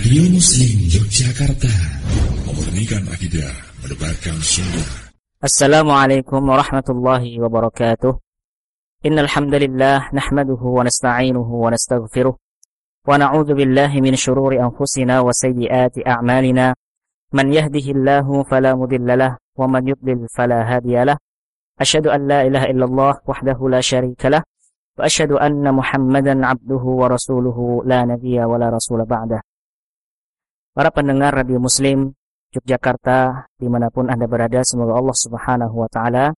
Radio Muslim Yogyakarta Memurnikan akidah Mendebarkan sunnah Assalamualaikum warahmatullahi wabarakatuh Innal hamdalillah nahmaduhu wa nasta'inuhu wa nastaghfiruh wa na'udzu billahi min shururi anfusina wa sayyiati a'malina man yahdihillahu fala mudilla wa man yudlil fala hadiyalah Asyhadu an la ilaha illallah wahdahu la syarika wa asyhadu anna Muhammadan abduhu wa rasuluhu la nabiyya wa la rasula ba'dah Para pendengar Radio Muslim Yogyakarta di mana pun Anda berada semoga Allah Subhanahu wa taala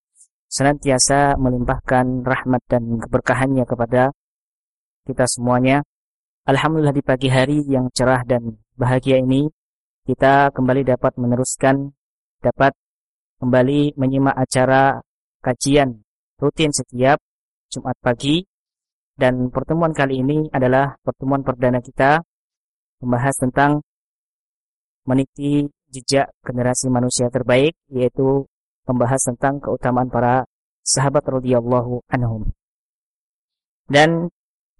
senantiasa melimpahkan rahmat dan keberkahannya kepada kita semuanya. Alhamdulillah di pagi hari yang cerah dan bahagia ini kita kembali dapat meneruskan dapat kembali menyimak acara kajian rutin setiap Jumat pagi dan pertemuan kali ini adalah pertemuan perdana kita membahas tentang meniti jejak generasi manusia terbaik yaitu membahas tentang keutamaan para sahabat radhiyallahu anhum. Dan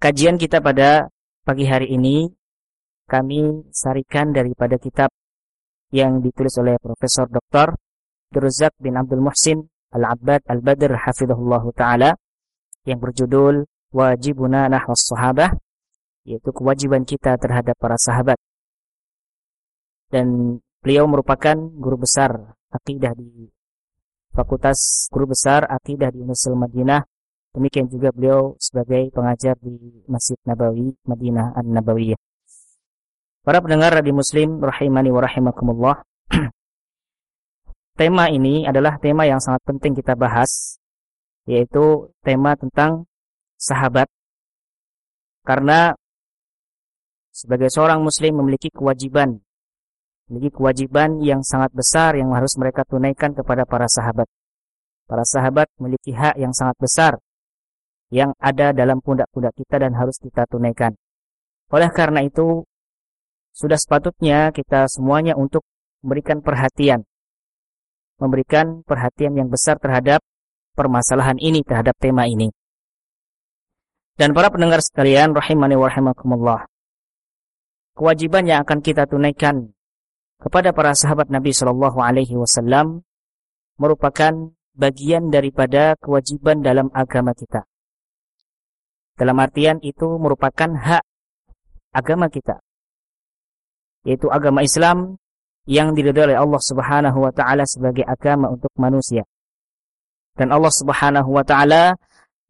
kajian kita pada pagi hari ini kami sarikan daripada kitab yang ditulis oleh Profesor Dr. Duruzak bin Abdul Muhsin Al-Abbad Al-Badr hafizahullahu taala yang berjudul Wajibuna Nahwas Sahabah yaitu kewajiban kita terhadap para sahabat dan beliau merupakan guru besar akidah di Fakultas Guru Besar Akidah di Universitas Madinah. Demikian juga beliau sebagai pengajar di Masjid Nabawi Madinah An-Nabawiyah. Para pendengar Radio Muslim rahimani wa rahimakumullah. tema ini adalah tema yang sangat penting kita bahas yaitu tema tentang sahabat. Karena sebagai seorang muslim memiliki kewajiban memiliki kewajiban yang sangat besar yang harus mereka tunaikan kepada para sahabat. Para sahabat memiliki hak yang sangat besar yang ada dalam pundak-pundak kita dan harus kita tunaikan. Oleh karena itu, sudah sepatutnya kita semuanya untuk memberikan perhatian. Memberikan perhatian yang besar terhadap permasalahan ini, terhadap tema ini. Dan para pendengar sekalian, rahimani wa rahimakumullah. Kewajiban yang akan kita tunaikan kepada para sahabat Nabi Shallallahu Alaihi Wasallam merupakan bagian daripada kewajiban dalam agama kita. Dalam artian itu merupakan hak agama kita, yaitu agama Islam yang diridhoi oleh Allah Subhanahu wa taala sebagai agama untuk manusia. Dan Allah Subhanahu wa taala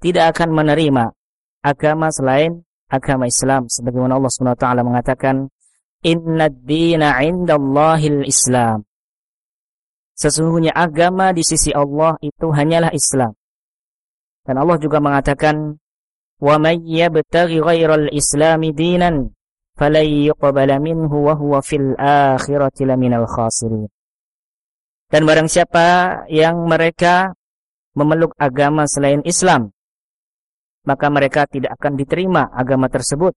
tidak akan menerima agama selain agama Islam sebagaimana Allah Subhanahu wa taala mengatakan Inna dina indallahil Islam. Sesungguhnya agama di sisi Allah itu hanyalah Islam. Dan Allah juga mengatakan, "Wa may yabtaghi ghairal islami dinan falan yuqbala minhu wa huwa fil akhirati laminal khasirin." Dan barang siapa yang mereka memeluk agama selain Islam, maka mereka tidak akan diterima agama tersebut.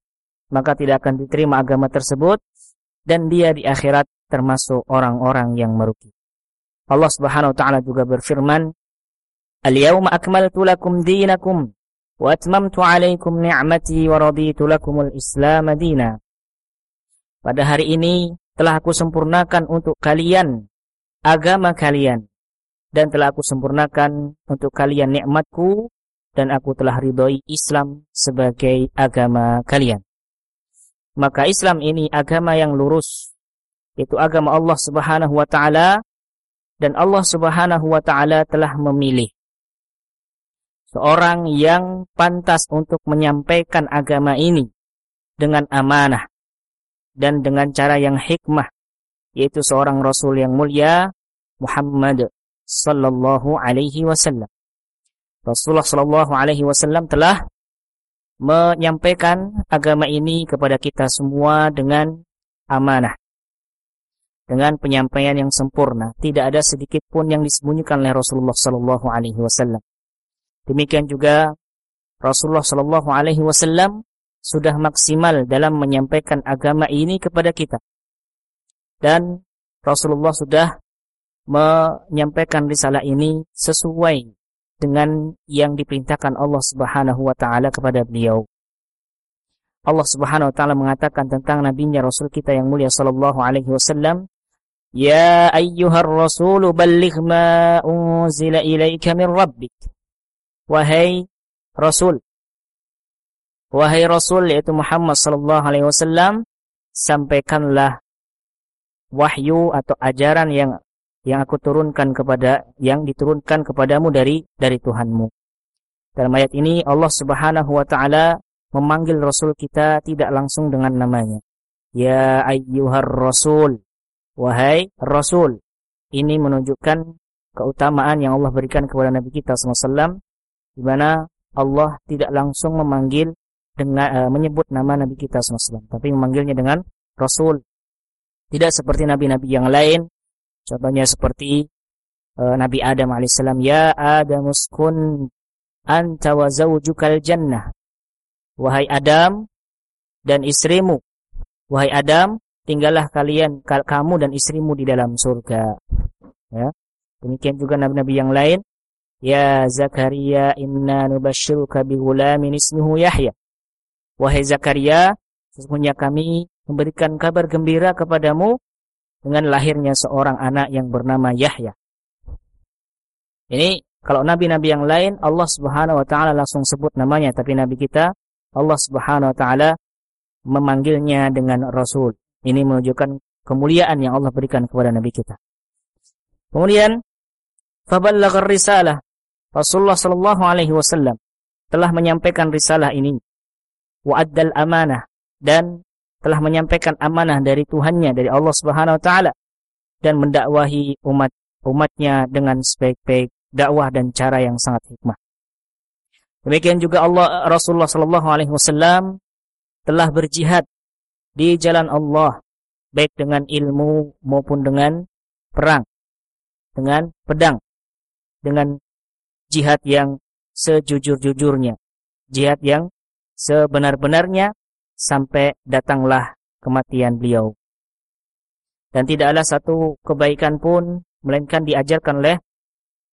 Maka tidak akan diterima agama tersebut dan dia di akhirat termasuk orang-orang yang merugi. Allah Subhanahu wa taala juga berfirman, "Al-yauma akmaltu lakum dinakum wa atmamtu 'alaikum ni'mati wa raditu lakumul Islam madina." Pada hari ini telah aku sempurnakan untuk kalian agama kalian dan telah aku sempurnakan untuk kalian nikmatku dan aku telah ridhoi Islam sebagai agama kalian. Maka Islam ini agama yang lurus. Itu agama Allah subhanahu wa ta'ala. Dan Allah subhanahu wa ta'ala telah memilih. Seorang yang pantas untuk menyampaikan agama ini. Dengan amanah. Dan dengan cara yang hikmah. Yaitu seorang Rasul yang mulia. Muhammad sallallahu alaihi wasallam. Rasulullah sallallahu alaihi wasallam telah menyampaikan agama ini kepada kita semua dengan amanah. Dengan penyampaian yang sempurna, tidak ada sedikit pun yang disembunyikan oleh Rasulullah sallallahu alaihi wasallam. Demikian juga Rasulullah sallallahu alaihi wasallam sudah maksimal dalam menyampaikan agama ini kepada kita. Dan Rasulullah sudah menyampaikan risalah ini sesuai dengan yang diperintahkan Allah Subhanahu wa taala kepada beliau. Allah Subhanahu wa taala mengatakan tentang nabinya Rasul kita yang mulia sallallahu alaihi wasallam, "Ya ayyuhar rasul balligh ma unzila ilaika min rabbik." Wahai Rasul, wahai Rasul yaitu Muhammad sallallahu alaihi wasallam, sampaikanlah wahyu atau ajaran yang yang aku turunkan kepada yang diturunkan kepadamu dari dari Tuhanmu. Dalam ayat ini Allah Subhanahu wa taala memanggil Rasul kita tidak langsung dengan namanya. Ya ayyuhar Rasul. Wahai Rasul. Ini menunjukkan keutamaan yang Allah berikan kepada Nabi kita SAW. Di mana Allah tidak langsung memanggil dengan uh, menyebut nama Nabi kita SAW. Tapi memanggilnya dengan Rasul. Tidak seperti Nabi-Nabi yang lain. Contohnya seperti uh, Nabi Adam alaihissalam. Ya Adam uskun anta wa zawjukal jannah. Wahai Adam dan istrimu. Wahai Adam, tinggallah kalian kamu dan istrimu di dalam surga. Ya. Demikian juga nabi-nabi yang lain. Ya Zakaria inna nubashshiruka bighulamin ismuhu Yahya. Wahai Zakaria, sesungguhnya kami memberikan kabar gembira kepadamu dengan lahirnya seorang anak yang bernama Yahya. Ini kalau nabi-nabi yang lain Allah Subhanahu wa taala langsung sebut namanya, tapi nabi kita Allah Subhanahu wa taala memanggilnya dengan rasul. Ini menunjukkan kemuliaan yang Allah berikan kepada nabi kita. Kemudian faballaghar risalah. Rasulullah sallallahu alaihi wasallam telah menyampaikan risalah ini wa addal amanah dan telah menyampaikan amanah dari Tuhannya dari Allah Subhanahu wa taala dan mendakwahi umat umatnya dengan sebaik-baik dakwah dan cara yang sangat hikmah. Demikian juga Allah Rasulullah sallallahu alaihi wasallam telah berjihad di jalan Allah baik dengan ilmu maupun dengan perang, dengan pedang, dengan jihad yang sejujur-jujurnya, jihad yang sebenar-benarnya sampai datanglah kematian beliau. Dan tidaklah satu kebaikan pun melainkan diajarkan oleh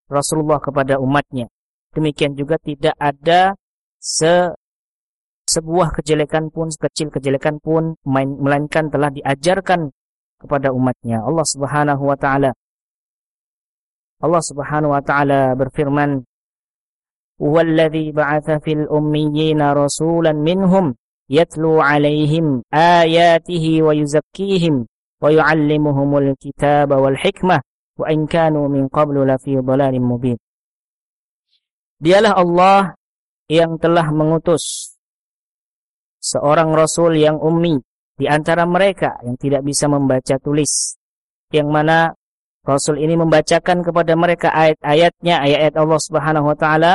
Rasulullah kepada umatnya. Demikian juga tidak ada se sebuah kejelekan pun, sekecil kejelekan pun melainkan telah diajarkan kepada umatnya. Allah Subhanahu wa taala Allah Subhanahu wa taala berfirman, وَالَّذِي بَعَثَ فِي الْأُمِّيِّينَ رَسُولًا يَتْلُو عَلَيْهِمْ آيَاتِهِ وَيُزَكِّيهِمْ وَيُعَلِّمُهُمُ الْكِتَابَ وَالْحِكْمَةِ وَإِنْ كَانُوا مِنْ قَبْلُ لَفِي ضَلَالٍ مُبِينٍ Dialah Allah yang telah mengutus seorang rasul yang ummi di antara mereka yang tidak bisa membaca tulis yang mana rasul ini membacakan kepada mereka ayat-ayatnya ayat-ayat Allah Subhanahu wa taala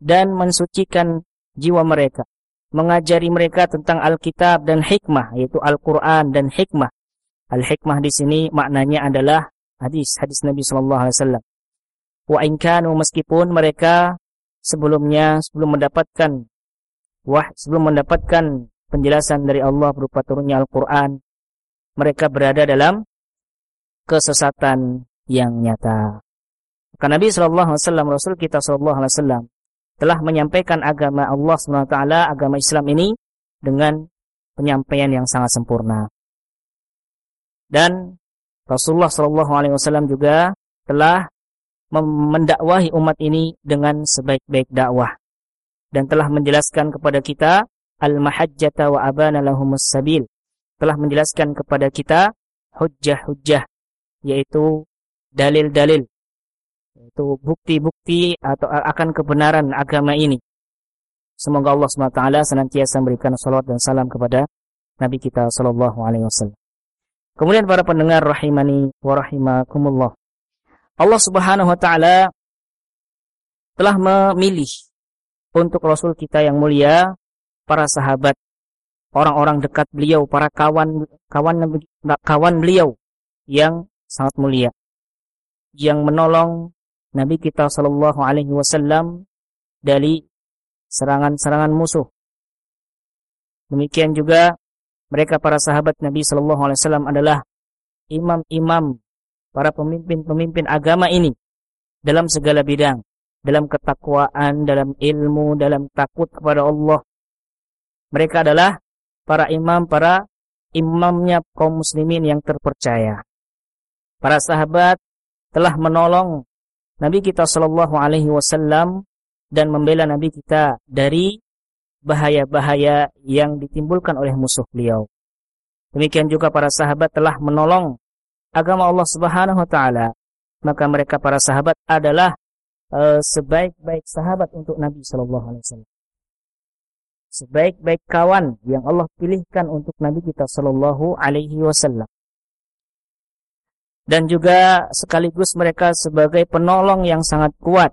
dan mensucikan jiwa mereka mengajari mereka tentang Alkitab dan hikmah yaitu Al-Qur'an dan hikmah Al-hikmah di sini maknanya adalah hadis hadis Nabi sallallahu alaihi wasallam wa in kanu meskipun mereka sebelumnya sebelum mendapatkan wah sebelum mendapatkan penjelasan dari Allah berupa turunnya Al-Qur'an mereka berada dalam kesesatan yang nyata. Karena Nabi sallallahu alaihi wasallam Rasul kita sallallahu alaihi wasallam telah menyampaikan agama Allah SWT, agama Islam ini dengan penyampaian yang sangat sempurna. Dan Rasulullah Wasallam juga telah mendakwahi umat ini dengan sebaik-baik dakwah dan telah menjelaskan kepada kita al-mahajjata wa abana lahumus sabil telah menjelaskan kepada kita hujjah-hujjah yaitu dalil-dalil yaitu bukti-bukti atau akan kebenaran agama ini. Semoga Allah SWT senantiasa memberikan salawat dan salam kepada Nabi kita sallallahu alaihi wasallam. Kemudian para pendengar rahimani wa rahimakumullah. Allah Subhanahu wa taala telah memilih untuk Rasul kita yang mulia para sahabat, orang-orang dekat beliau, para kawan kawan kawan beliau yang sangat mulia yang menolong Nabi kita sallallahu alaihi wasallam dari serangan-serangan musuh. Demikian juga mereka para sahabat Nabi sallallahu alaihi wasallam adalah imam-imam para pemimpin-pemimpin agama ini dalam segala bidang, dalam ketakwaan, dalam ilmu, dalam takut kepada Allah. Mereka adalah para imam, para imamnya kaum muslimin yang terpercaya. Para sahabat telah menolong Nabi kita Shallallahu Alaihi Wasallam dan membela Nabi kita dari bahaya-bahaya yang ditimbulkan oleh musuh beliau. Demikian juga para sahabat telah menolong agama Allah Subhanahu wa taala. Maka mereka para sahabat adalah uh, sebaik-baik sahabat untuk Nabi sallallahu alaihi wasallam. Sebaik-baik kawan yang Allah pilihkan untuk Nabi kita sallallahu alaihi wasallam. Dan juga sekaligus mereka sebagai penolong yang sangat kuat,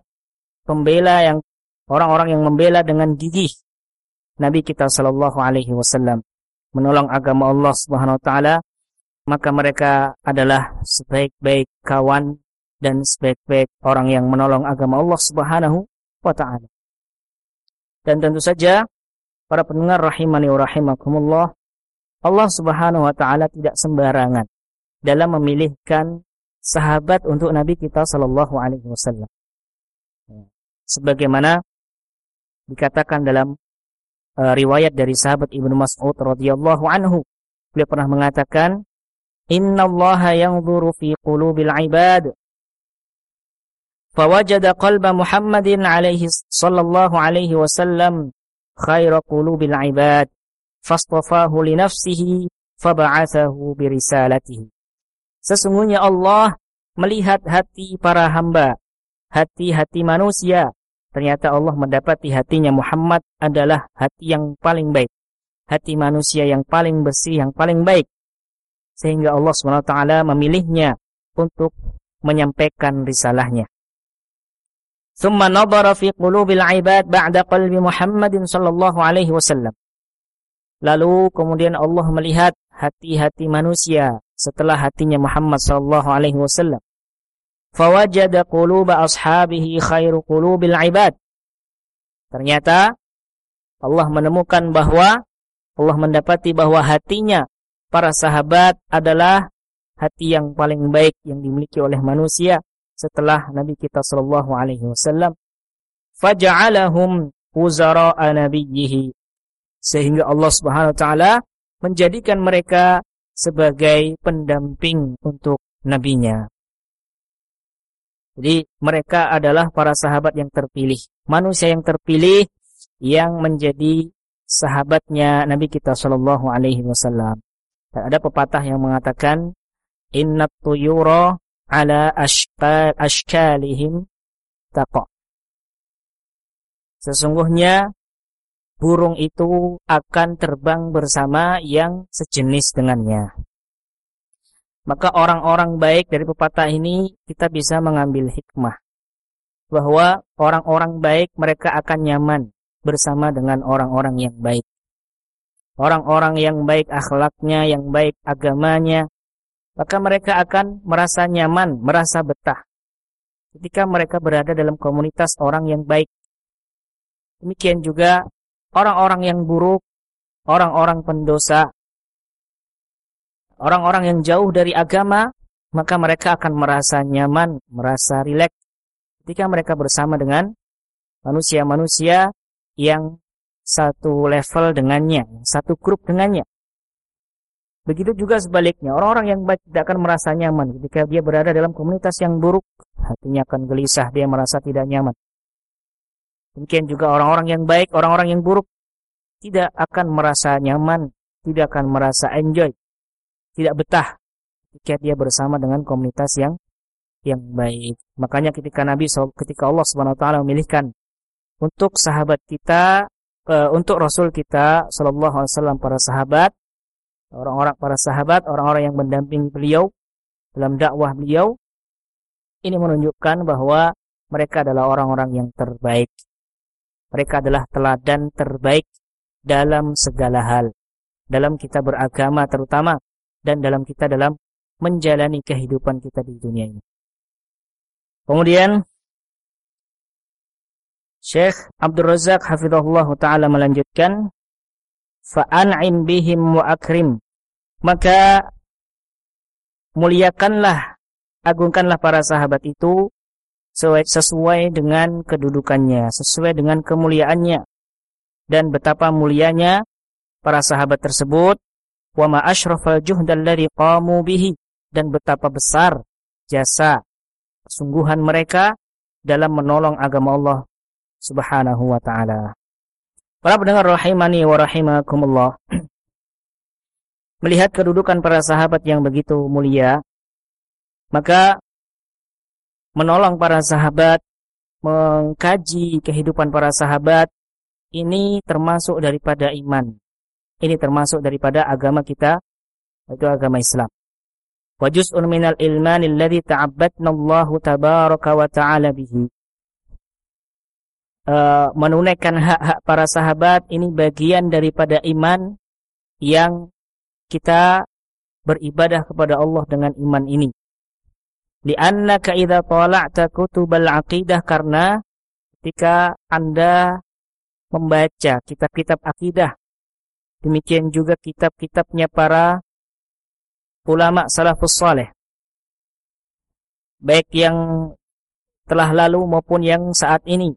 pembela yang orang-orang yang membela dengan gigih Nabi kita sallallahu alaihi wasallam menolong agama Allah Subhanahu wa taala, maka mereka adalah sebaik-baik kawan dan sebaik-baik orang yang menolong agama Allah Subhanahu wa taala. Dan tentu saja para pendengar rahimani wa rahimakumullah, Allah Subhanahu wa taala tidak sembarangan dalam memilihkan sahabat untuk Nabi kita sallallahu alaihi wasallam. Sebagaimana dikatakan dalam uh, riwayat dari sahabat Ibnu Mas'ud radhiyallahu anhu. Beliau pernah mengatakan, "Innallaha yanzuru fi qulubil ibad." Fawajada qalba Muhammadin alaihi sallallahu alaihi wasallam khaira qulubil ibad fastafahu li nafsihi faba'athahu birisalatihi. Sesungguhnya Allah melihat hati para hamba, hati-hati manusia Ternyata Allah mendapati hatinya Muhammad adalah hati yang paling baik. Hati manusia yang paling bersih, yang paling baik. Sehingga Allah SWT memilihnya untuk menyampaikan risalahnya. ثم نظر في قلوب العباد بعد قلب محمد صلى الله عليه وسلم. Lalu kemudian Allah melihat hati-hati manusia setelah hatinya Muhammad sallallahu alaihi wasallam. Fawajada quluba ashabihi khairu qulubil ibad. Ternyata Allah menemukan bahwa Allah mendapati bahwa hatinya para sahabat adalah hati yang paling baik yang dimiliki oleh manusia setelah Nabi kita sallallahu alaihi wasallam. Faja'alahum wuzara'a nabiyhi sehingga Allah Subhanahu wa taala menjadikan mereka sebagai pendamping untuk nabinya. Jadi mereka adalah para sahabat yang terpilih. Manusia yang terpilih yang menjadi sahabatnya Nabi kita Shallallahu Alaihi Wasallam. Dan ada pepatah yang mengatakan Inna tuyura ala ashkalihim taqa. Sesungguhnya burung itu akan terbang bersama yang sejenis dengannya. Maka orang-orang baik dari pepatah ini kita bisa mengambil hikmah. Bahwa orang-orang baik mereka akan nyaman bersama dengan orang-orang yang baik. Orang-orang yang baik akhlaknya, yang baik agamanya, maka mereka akan merasa nyaman, merasa betah. Ketika mereka berada dalam komunitas orang yang baik. Demikian juga orang-orang yang buruk, orang-orang pendosa, orang-orang yang jauh dari agama, maka mereka akan merasa nyaman, merasa rileks ketika mereka bersama dengan manusia-manusia yang satu level dengannya, satu grup dengannya. Begitu juga sebaliknya, orang-orang yang baik tidak akan merasa nyaman ketika dia berada dalam komunitas yang buruk, hatinya akan gelisah, dia merasa tidak nyaman. Mungkin juga orang-orang yang baik, orang-orang yang buruk tidak akan merasa nyaman, tidak akan merasa enjoy, tidak betah ketika dia bersama dengan komunitas yang yang baik. Makanya ketika Nabi ketika Allah Subhanahu wa memilihkan untuk sahabat kita uh, untuk Rasul kita sallallahu alaihi para sahabat orang-orang para sahabat, orang-orang yang mendampingi beliau dalam dakwah beliau ini menunjukkan bahwa mereka adalah orang-orang yang terbaik. Mereka adalah teladan terbaik dalam segala hal. Dalam kita beragama terutama dan dalam kita dalam menjalani kehidupan kita di dunia ini. Kemudian Syekh Abdul Razak hafizahullah taala melanjutkan fa'an'im bihim wa akrim maka muliakanlah agungkanlah para sahabat itu sesuai dengan kedudukannya sesuai dengan kemuliaannya dan betapa mulianya para sahabat tersebut wa ma asyrafal juhdal ladzi qamu bihi dan betapa besar jasa sungguhan mereka dalam menolong agama Allah Subhanahu wa taala. Para pendengar rahimani wa rahimakumullah. Melihat kedudukan para sahabat yang begitu mulia, maka menolong para sahabat, mengkaji kehidupan para sahabat ini termasuk daripada iman. Ini termasuk daripada agama kita, yaitu agama Islam. Wa juz'un minal ilmani alladhi ta'abbatna tabaraka wa ta'ala bihi. Uh, menunaikan hak-hak para sahabat ini bagian daripada iman yang kita beribadah kepada Allah dengan iman ini. Li'annaka idza tala'ta kutubal aqidah karena ketika Anda membaca kitab-kitab akidah demikian juga kitab-kitabnya para ulama salafus saleh baik yang telah lalu maupun yang saat ini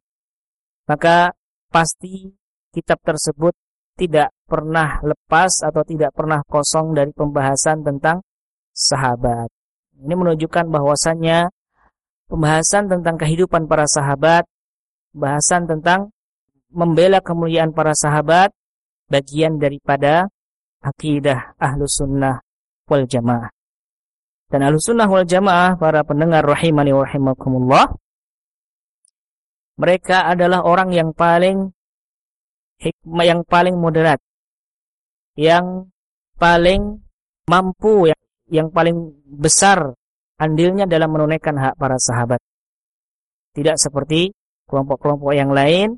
maka pasti kitab tersebut tidak pernah lepas atau tidak pernah kosong dari pembahasan tentang sahabat. Ini menunjukkan bahwasannya pembahasan tentang kehidupan para sahabat, pembahasan tentang membela kemuliaan para sahabat, bagian daripada akidah ahlu sunnah wal jamaah. Dan ahlu sunnah wal jamaah, para pendengar rahimani wa rahimakumullah, mereka adalah orang yang paling hikmah, yang paling moderat, yang paling mampu, yang, yang paling besar andilnya dalam menunaikan hak para sahabat. Tidak seperti kelompok-kelompok yang lain,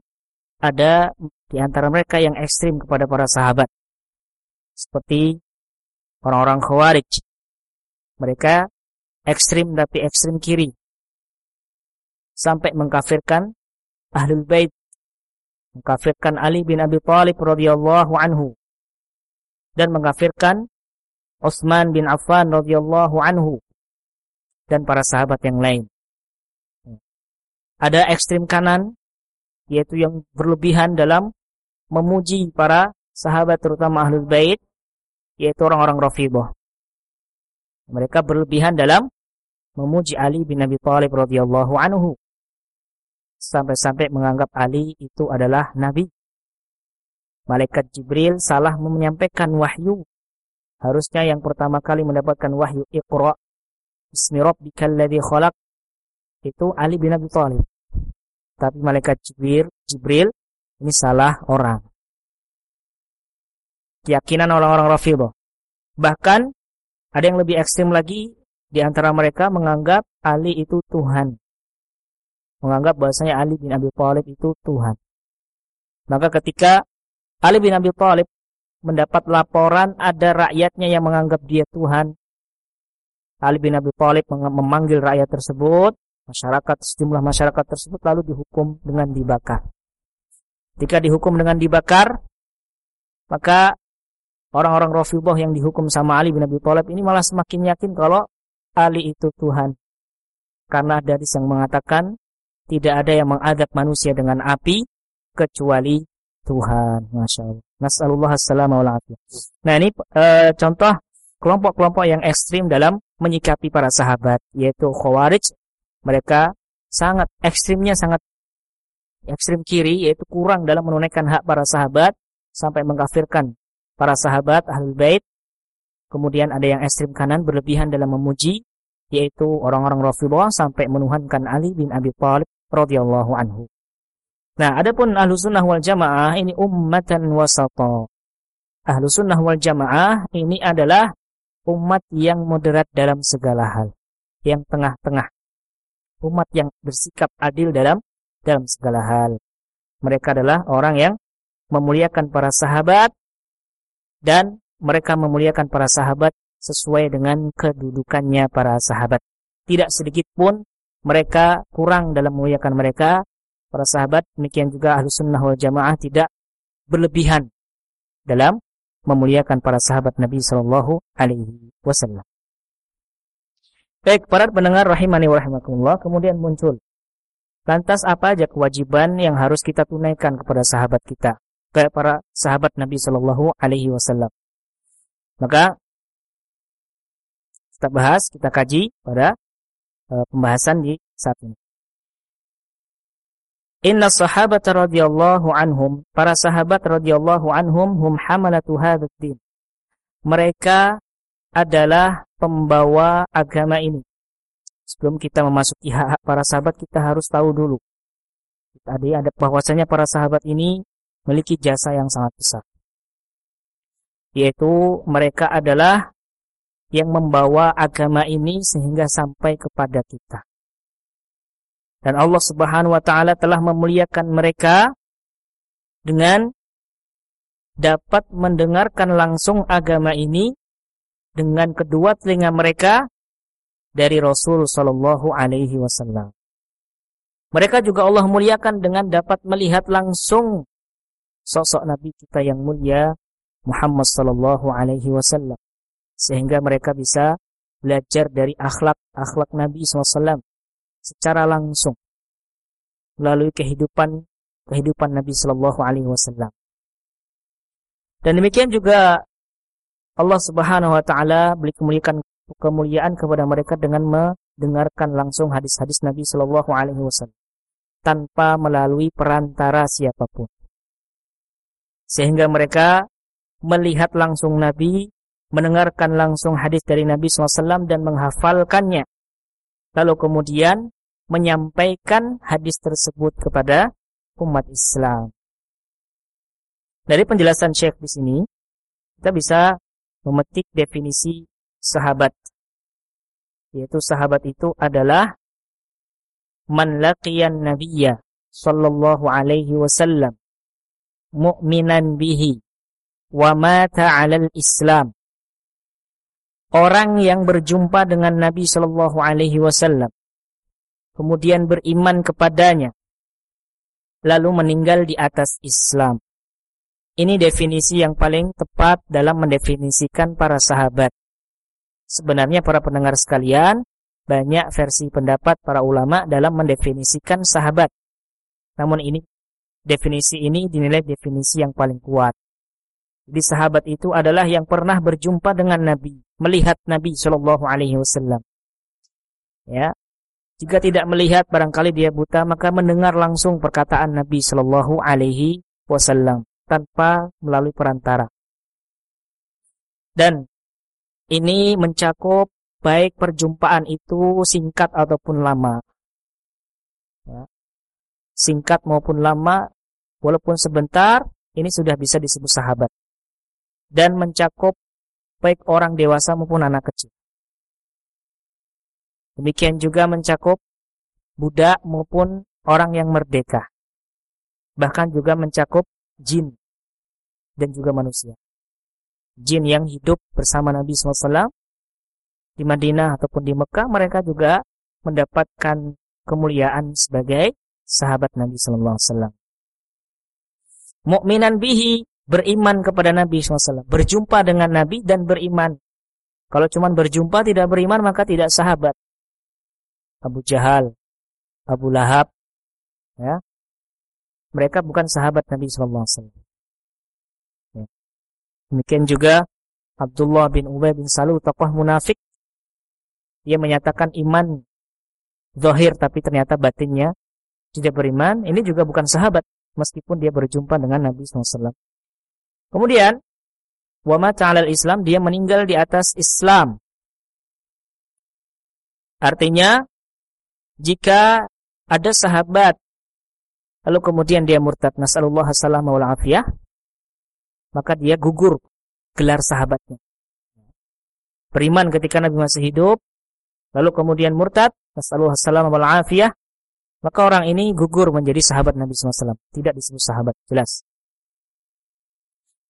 ada di antara mereka yang ekstrim kepada para sahabat. Seperti orang-orang khawarij. Mereka ekstrim tapi ekstrim kiri. Sampai mengkafirkan ahlul bait mengkafirkan Ali bin Abi Thalib radhiyallahu anhu dan mengkafirkan Utsman bin Affan radhiyallahu anhu dan para sahabat yang lain. Ada ekstrim kanan yaitu yang berlebihan dalam memuji para sahabat terutama Ahlul Bait yaitu orang-orang Rafidhah. Mereka berlebihan dalam memuji Ali bin Abi Thalib radhiyallahu anhu sampai-sampai menganggap Ali itu adalah nabi. Malaikat Jibril salah menyampaikan wahyu. Harusnya yang pertama kali mendapatkan wahyu Iqra Bismi rabbikal ladzi khalaq itu Ali bin Abi Thalib. Tapi malaikat Jibril, Jibril ini salah orang. Keyakinan orang-orang Rafidhah. Bahkan ada yang lebih ekstrim lagi di antara mereka menganggap Ali itu Tuhan menganggap bahasanya Ali bin Abi Thalib itu Tuhan. Maka ketika Ali bin Abi Thalib mendapat laporan ada rakyatnya yang menganggap dia Tuhan, Ali bin Abi Thalib memanggil rakyat tersebut, masyarakat sejumlah masyarakat tersebut lalu dihukum dengan dibakar. Ketika dihukum dengan dibakar, maka orang-orang Rafidhah yang dihukum sama Ali bin Abi Thalib ini malah semakin yakin kalau Ali itu Tuhan. Karena dari yang mengatakan tidak ada yang mengadab manusia dengan api kecuali Tuhan. Masya Allah. Nasallallahu alaihi Nah ini e, contoh kelompok-kelompok yang ekstrim dalam menyikapi para sahabat. Yaitu Khawarij. Mereka sangat ekstrimnya sangat ekstrim kiri. Yaitu kurang dalam menunaikan hak para sahabat. Sampai mengkafirkan para sahabat Ahlul Bait. Kemudian ada yang ekstrim kanan berlebihan dalam memuji yaitu orang-orang Rasulullah sampai menuhankan Ali bin Abi Thalib radhiyallahu anhu. Nah, adapun ahlu sunnah wal jamaah ini ummatan wasata. Ahlu sunnah wal jamaah ini adalah umat yang moderat dalam segala hal, yang tengah-tengah. Umat yang bersikap adil dalam dalam segala hal. Mereka adalah orang yang memuliakan para sahabat dan mereka memuliakan para sahabat sesuai dengan kedudukannya para sahabat. Tidak sedikit pun mereka kurang dalam memuliakan mereka para sahabat demikian juga ahlu sunnah wal jamaah tidak berlebihan dalam memuliakan para sahabat Nabi Shallallahu Alaihi Wasallam. Baik, para pendengar rahimani wa kemudian muncul. Lantas apa aja kewajiban yang harus kita tunaikan kepada sahabat kita? para sahabat Nabi Shallallahu Alaihi Wasallam. Maka kita bahas, kita kaji pada uh, pembahasan di saat ini. Inna sahabat radhiyallahu anhum, para sahabat radhiyallahu anhum hum hamalatu hadzal. Mereka adalah pembawa agama ini. Sebelum kita memasuki hak-hak para sahabat, kita harus tahu dulu. Tadi ada bahwasanya para sahabat ini memiliki jasa yang sangat besar. Yaitu mereka adalah yang membawa agama ini sehingga sampai kepada kita. Dan Allah Subhanahu wa taala telah memuliakan mereka dengan dapat mendengarkan langsung agama ini dengan kedua telinga mereka dari Rasul sallallahu alaihi wasallam. Mereka juga Allah muliakan dengan dapat melihat langsung sosok nabi kita yang mulia Muhammad sallallahu alaihi wasallam sehingga mereka bisa belajar dari akhlak-akhlak Nabi SAW secara langsung melalui kehidupan kehidupan Nabi Shallallahu Alaihi Wasallam. Dan demikian juga Allah Subhanahu Wa Taala beri kemuliaan kemuliaan kepada mereka dengan mendengarkan langsung hadis-hadis Nabi Shallallahu Alaihi Wasallam tanpa melalui perantara siapa pun, sehingga mereka melihat langsung Nabi, mendengarkan langsung hadis dari Nabi SAW dan menghafalkannya. Lalu kemudian menyampaikan hadis tersebut kepada umat Islam. Dari penjelasan Syekh di sini, kita bisa memetik definisi sahabat. Yaitu sahabat itu adalah man laqiyan nabiyya sallallahu alaihi wasallam mu'minan bihi wa mata 'alal Islam. Orang yang berjumpa dengan Nabi sallallahu alaihi wasallam kemudian beriman kepadanya, lalu meninggal di atas Islam. Ini definisi yang paling tepat dalam mendefinisikan para sahabat. Sebenarnya para pendengar sekalian, banyak versi pendapat para ulama dalam mendefinisikan sahabat. Namun ini definisi ini dinilai definisi yang paling kuat. Jadi sahabat itu adalah yang pernah berjumpa dengan Nabi, melihat Nabi Shallallahu Alaihi Wasallam. Ya, jika tidak melihat barangkali dia buta maka mendengar langsung perkataan Nabi Shallallahu alaihi wasallam tanpa melalui perantara. Dan ini mencakup baik perjumpaan itu singkat ataupun lama. Ya. Singkat maupun lama, walaupun sebentar, ini sudah bisa disebut sahabat. Dan mencakup baik orang dewasa maupun anak kecil. Demikian juga mencakup budak maupun orang yang merdeka. Bahkan juga mencakup jin dan juga manusia. Jin yang hidup bersama Nabi SAW di Madinah ataupun di Mekah, mereka juga mendapatkan kemuliaan sebagai sahabat Nabi SAW. Mukminan bihi beriman kepada Nabi SAW, berjumpa dengan Nabi dan beriman. Kalau cuma berjumpa tidak beriman maka tidak sahabat. Abu Jahal, Abu Lahab, ya, mereka bukan sahabat Nabi SAW. Ya. Demikian juga Abdullah bin Ubay bin Salul, tokoh munafik, dia menyatakan iman zahir tapi ternyata batinnya tidak beriman. Ini juga bukan sahabat meskipun dia berjumpa dengan Nabi SAW. Kemudian, wama ta'alal Islam, dia meninggal di atas Islam. Artinya, jika ada sahabat lalu kemudian dia murtad nasallallahu alaihi wal afiyah maka dia gugur gelar sahabatnya. Beriman ketika Nabi masih hidup lalu kemudian murtad nasallallahu alaihi wal afiyah maka orang ini gugur menjadi sahabat Nabi SAW tidak disebut sahabat jelas.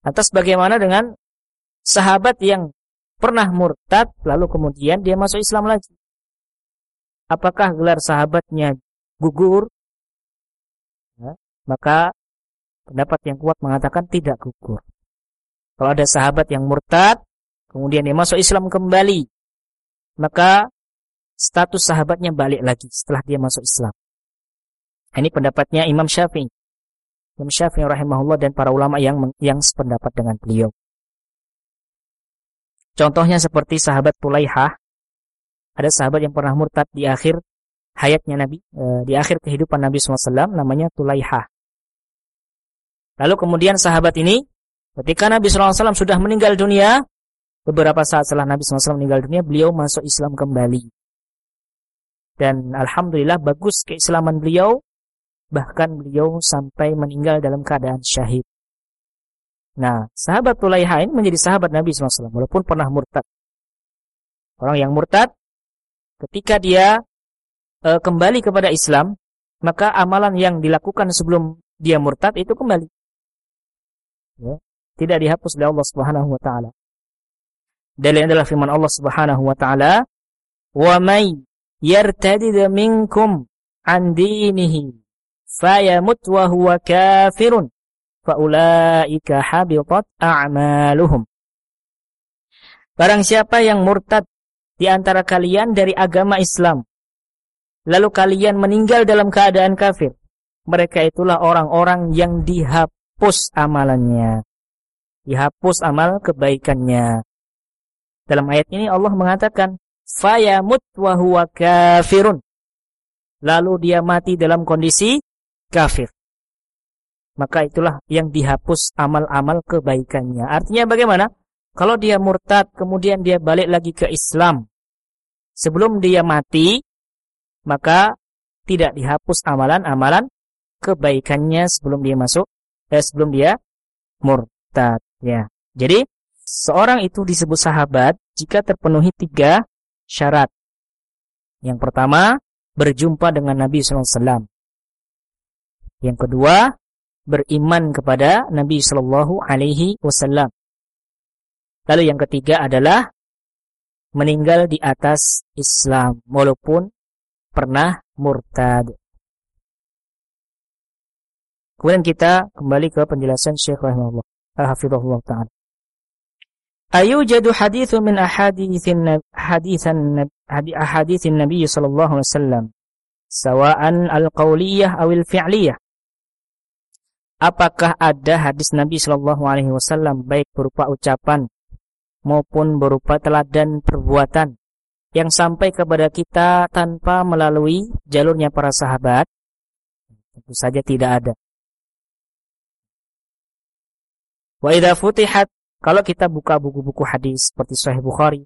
Atas bagaimana dengan sahabat yang pernah murtad lalu kemudian dia masuk Islam lagi apakah gelar sahabatnya gugur? Ya, maka pendapat yang kuat mengatakan tidak gugur. Kalau ada sahabat yang murtad, kemudian dia masuk Islam kembali, maka status sahabatnya balik lagi setelah dia masuk Islam. Ini pendapatnya Imam Syafi'i. Imam Syafi'i rahimahullah dan para ulama yang yang sependapat dengan beliau. Contohnya seperti sahabat Tulaihah. Ada sahabat yang pernah murtad di akhir hayatnya Nabi, eh, di akhir kehidupan Nabi SAW, namanya Tulaihah. Lalu kemudian sahabat ini, ketika Nabi SAW sudah meninggal dunia, beberapa saat setelah Nabi SAW meninggal dunia, beliau masuk Islam kembali. Dan Alhamdulillah bagus keislaman beliau, Bahkan beliau sampai meninggal dalam keadaan syahid. Nah, sahabat Tulaiha ini menjadi sahabat Nabi SAW walaupun pernah murtad. Orang yang murtad, ketika dia e, kembali kepada Islam, maka amalan yang dilakukan sebelum dia murtad itu kembali. Ya, tidak dihapus oleh Allah Subhanahu wa taala. Dalil adalah firman Allah Subhanahu wa taala, "Wa may yartadid minkum an dinihi fayamut wa huwa kafirun faulaika habitat a'maluhum Barang siapa yang murtad di antara kalian dari agama Islam lalu kalian meninggal dalam keadaan kafir mereka itulah orang-orang yang dihapus amalannya dihapus amal kebaikannya dalam ayat ini Allah mengatakan fayamut wa huwa kafirun lalu dia mati dalam kondisi kafir. Maka itulah yang dihapus amal-amal kebaikannya. Artinya bagaimana? Kalau dia murtad, kemudian dia balik lagi ke Islam. Sebelum dia mati, maka tidak dihapus amalan-amalan kebaikannya sebelum dia masuk, eh, sebelum dia murtad. Ya. Jadi, seorang itu disebut sahabat jika terpenuhi tiga syarat. Yang pertama, berjumpa dengan Nabi SAW. Yang kedua, beriman kepada Nabi Shallallahu Alaihi Wasallam. Lalu yang ketiga adalah meninggal di atas Islam walaupun pernah murtad. Kemudian kita kembali ke penjelasan Syekh rahimahullah, hafizahullah taala. Ayujadu hadithu min ahadithin hadithan ahadithin Nabi sallallahu alaihi wasallam sawa'an al-qauliyah awil fi'liyah apakah ada hadis Nabi Shallallahu Alaihi Wasallam baik berupa ucapan maupun berupa teladan perbuatan yang sampai kepada kita tanpa melalui jalurnya para sahabat? Tentu saja tidak ada. Wa idza futihat kalau kita buka buku-buku hadis seperti Sahih Bukhari,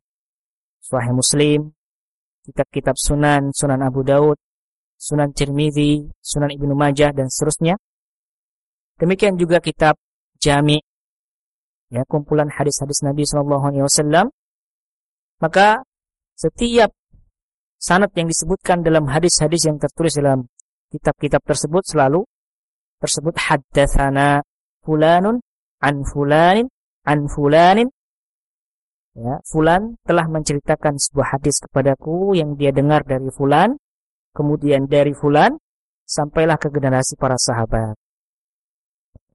Sahih Muslim, kitab-kitab Sunan, Sunan Abu Daud, Sunan Tirmidzi, Sunan Ibnu Majah dan seterusnya, Demikian juga kitab Jami ya kumpulan hadis-hadis Nabi Shallallahu alaihi wasallam. Maka setiap sanad yang disebutkan dalam hadis-hadis yang tertulis dalam kitab-kitab tersebut selalu tersebut haddatsana fulanun an fulanin an fulanin ya fulan telah menceritakan sebuah hadis kepadaku yang dia dengar dari fulan kemudian dari fulan sampailah ke generasi para sahabat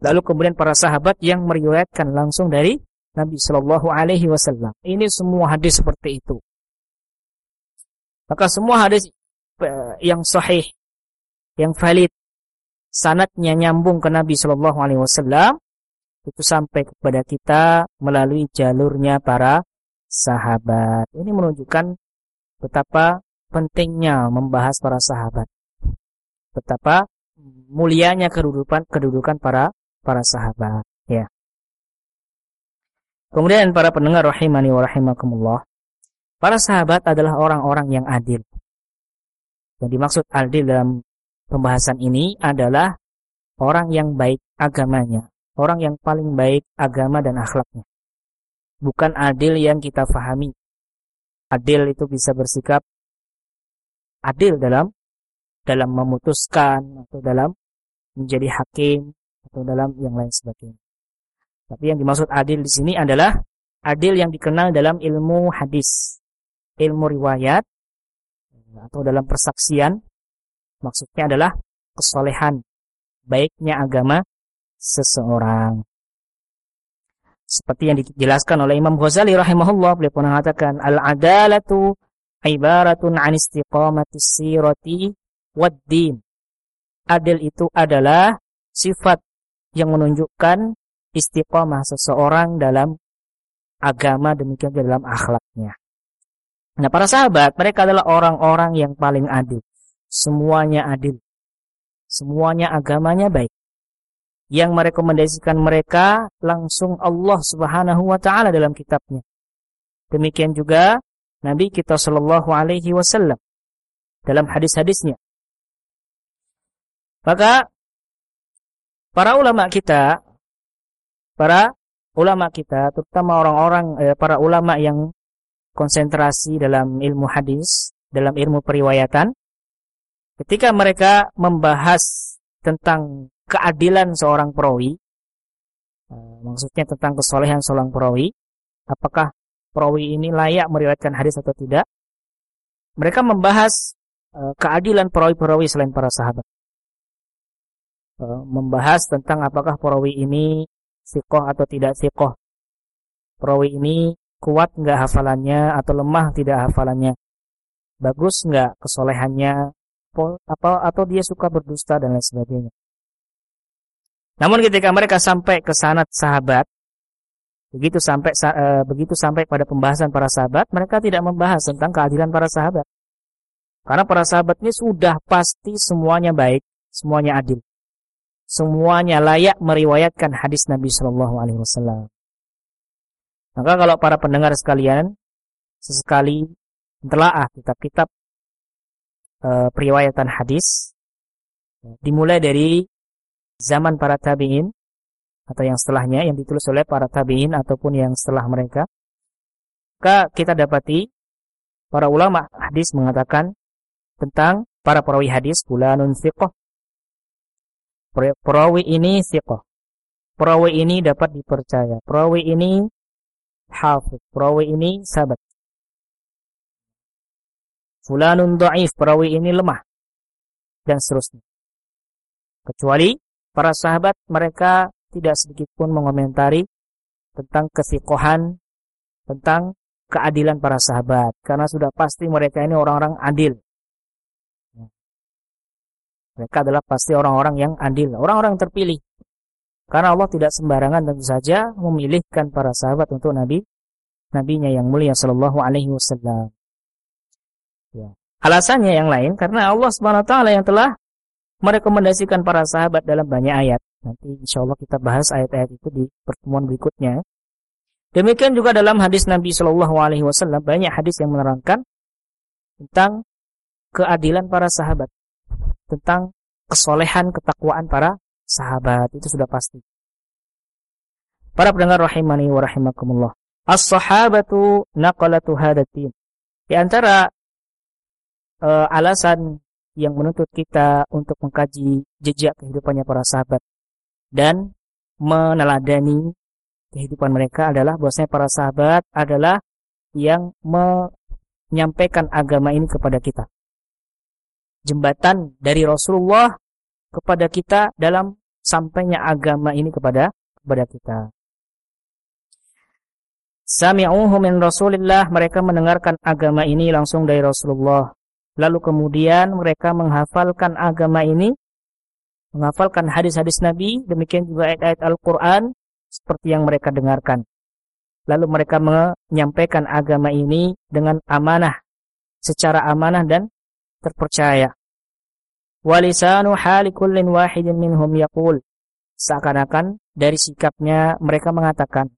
Lalu kemudian para sahabat yang meriwayatkan langsung dari Nabi Shallallahu Alaihi Wasallam. Ini semua hadis seperti itu. Maka semua hadis eh, yang sahih, yang valid, sanatnya nyambung ke Nabi Shallallahu Alaihi Wasallam itu sampai kepada kita melalui jalurnya para sahabat. Ini menunjukkan betapa pentingnya membahas para sahabat. Betapa mulianya kedudukan kedudukan para para sahabat ya. Kemudian para pendengar rahimani wa rahimakumullah. Para sahabat adalah orang-orang yang adil. Yang dimaksud adil dalam pembahasan ini adalah orang yang baik agamanya, orang yang paling baik agama dan akhlaknya. Bukan adil yang kita fahami. Adil itu bisa bersikap adil dalam dalam memutuskan atau dalam menjadi hakim atau dalam yang lain sebagainya. Tapi yang dimaksud adil di sini adalah adil yang dikenal dalam ilmu hadis, ilmu riwayat atau dalam persaksian. Maksudnya adalah kesolehan, baiknya agama seseorang. Seperti yang dijelaskan oleh Imam Ghazali rahimahullah, beliau pernah mengatakan al-adalatu ibaratun an istiqamati sirati wad din. Adil itu adalah sifat yang menunjukkan istiqomah seseorang dalam agama demikian juga dalam akhlaknya. Nah, para sahabat mereka adalah orang-orang yang paling adil. Semuanya adil. Semuanya agamanya baik. Yang merekomendasikan mereka langsung Allah Subhanahu wa taala dalam kitabnya. Demikian juga Nabi kita Shallallahu alaihi wasallam dalam hadis-hadisnya. Maka para ulama kita, para ulama kita, terutama orang-orang eh, para ulama yang konsentrasi dalam ilmu hadis, dalam ilmu periwayatan, ketika mereka membahas tentang keadilan seorang perawi, eh, maksudnya tentang kesolehan seorang perawi, apakah perawi ini layak meriwayatkan hadis atau tidak, mereka membahas eh, keadilan perawi-perawi selain para sahabat. Eh, membahas tentang apakah perawi ini sikoh atau tidak sikoh. Perawi ini kuat nggak hafalannya atau lemah tidak hafalannya. Bagus nggak kesolehannya apa atau dia suka berdusta dan lain sebagainya. Namun ketika mereka sampai ke sanat sahabat, begitu sampai e, begitu sampai pada pembahasan para sahabat, mereka tidak membahas tentang keadilan para sahabat. Karena para sahabat ini sudah pasti semuanya baik, semuanya adil semuanya layak meriwayatkan hadis Nabi Shallallahu Alaihi Wasallam. Maka kalau para pendengar sekalian sesekali telaah kitab-kitab e, periwayatan hadis dimulai dari zaman para tabiin atau yang setelahnya yang ditulis oleh para tabiin ataupun yang setelah mereka, maka kita dapati para ulama hadis mengatakan tentang para perawi hadis bulanun thiqah Perawi ini siqah. Perawi ini dapat dipercaya. Perawi ini hafiz. Perawi ini sahabat. Fulanun da'if. Perawi ini lemah. Dan seterusnya. Kecuali para sahabat mereka tidak sedikit pun mengomentari tentang kesikohan, tentang keadilan para sahabat. Karena sudah pasti mereka ini orang-orang adil. Mereka adalah pasti orang-orang yang adil, orang-orang terpilih. Karena Allah tidak sembarangan tentu saja memilihkan para sahabat untuk Nabi, Nabinya yang mulia Sallallahu Alaihi Wasallam. Ya. Alasannya yang lain karena Allah Subhanahu Wa Taala yang telah merekomendasikan para sahabat dalam banyak ayat. Nanti insya Allah kita bahas ayat-ayat itu di pertemuan berikutnya. Demikian juga dalam hadis Nabi Shallallahu Alaihi Wasallam banyak hadis yang menerangkan tentang keadilan para sahabat tentang kesolehan, ketakwaan para sahabat. Itu sudah pasti. Para pendengar rahimani wa rahimakumullah. As-sahabatu naqalatu hadatin. Di antara uh, alasan yang menuntut kita untuk mengkaji jejak kehidupannya para sahabat dan meneladani kehidupan mereka adalah bahwasanya para sahabat adalah yang menyampaikan agama ini kepada kita jembatan dari Rasulullah kepada kita dalam sampainya agama ini kepada kepada kita. Sami'uhu min Rasulillah, mereka mendengarkan agama ini langsung dari Rasulullah. Lalu kemudian mereka menghafalkan agama ini, menghafalkan hadis-hadis Nabi, demikian juga ayat-ayat Al-Quran, seperti yang mereka dengarkan. Lalu mereka menyampaikan agama ini dengan amanah, secara amanah dan terpercaya. Walisanu hali kullin wahidin minhum yaqul. Seakan-akan dari sikapnya mereka mengatakan,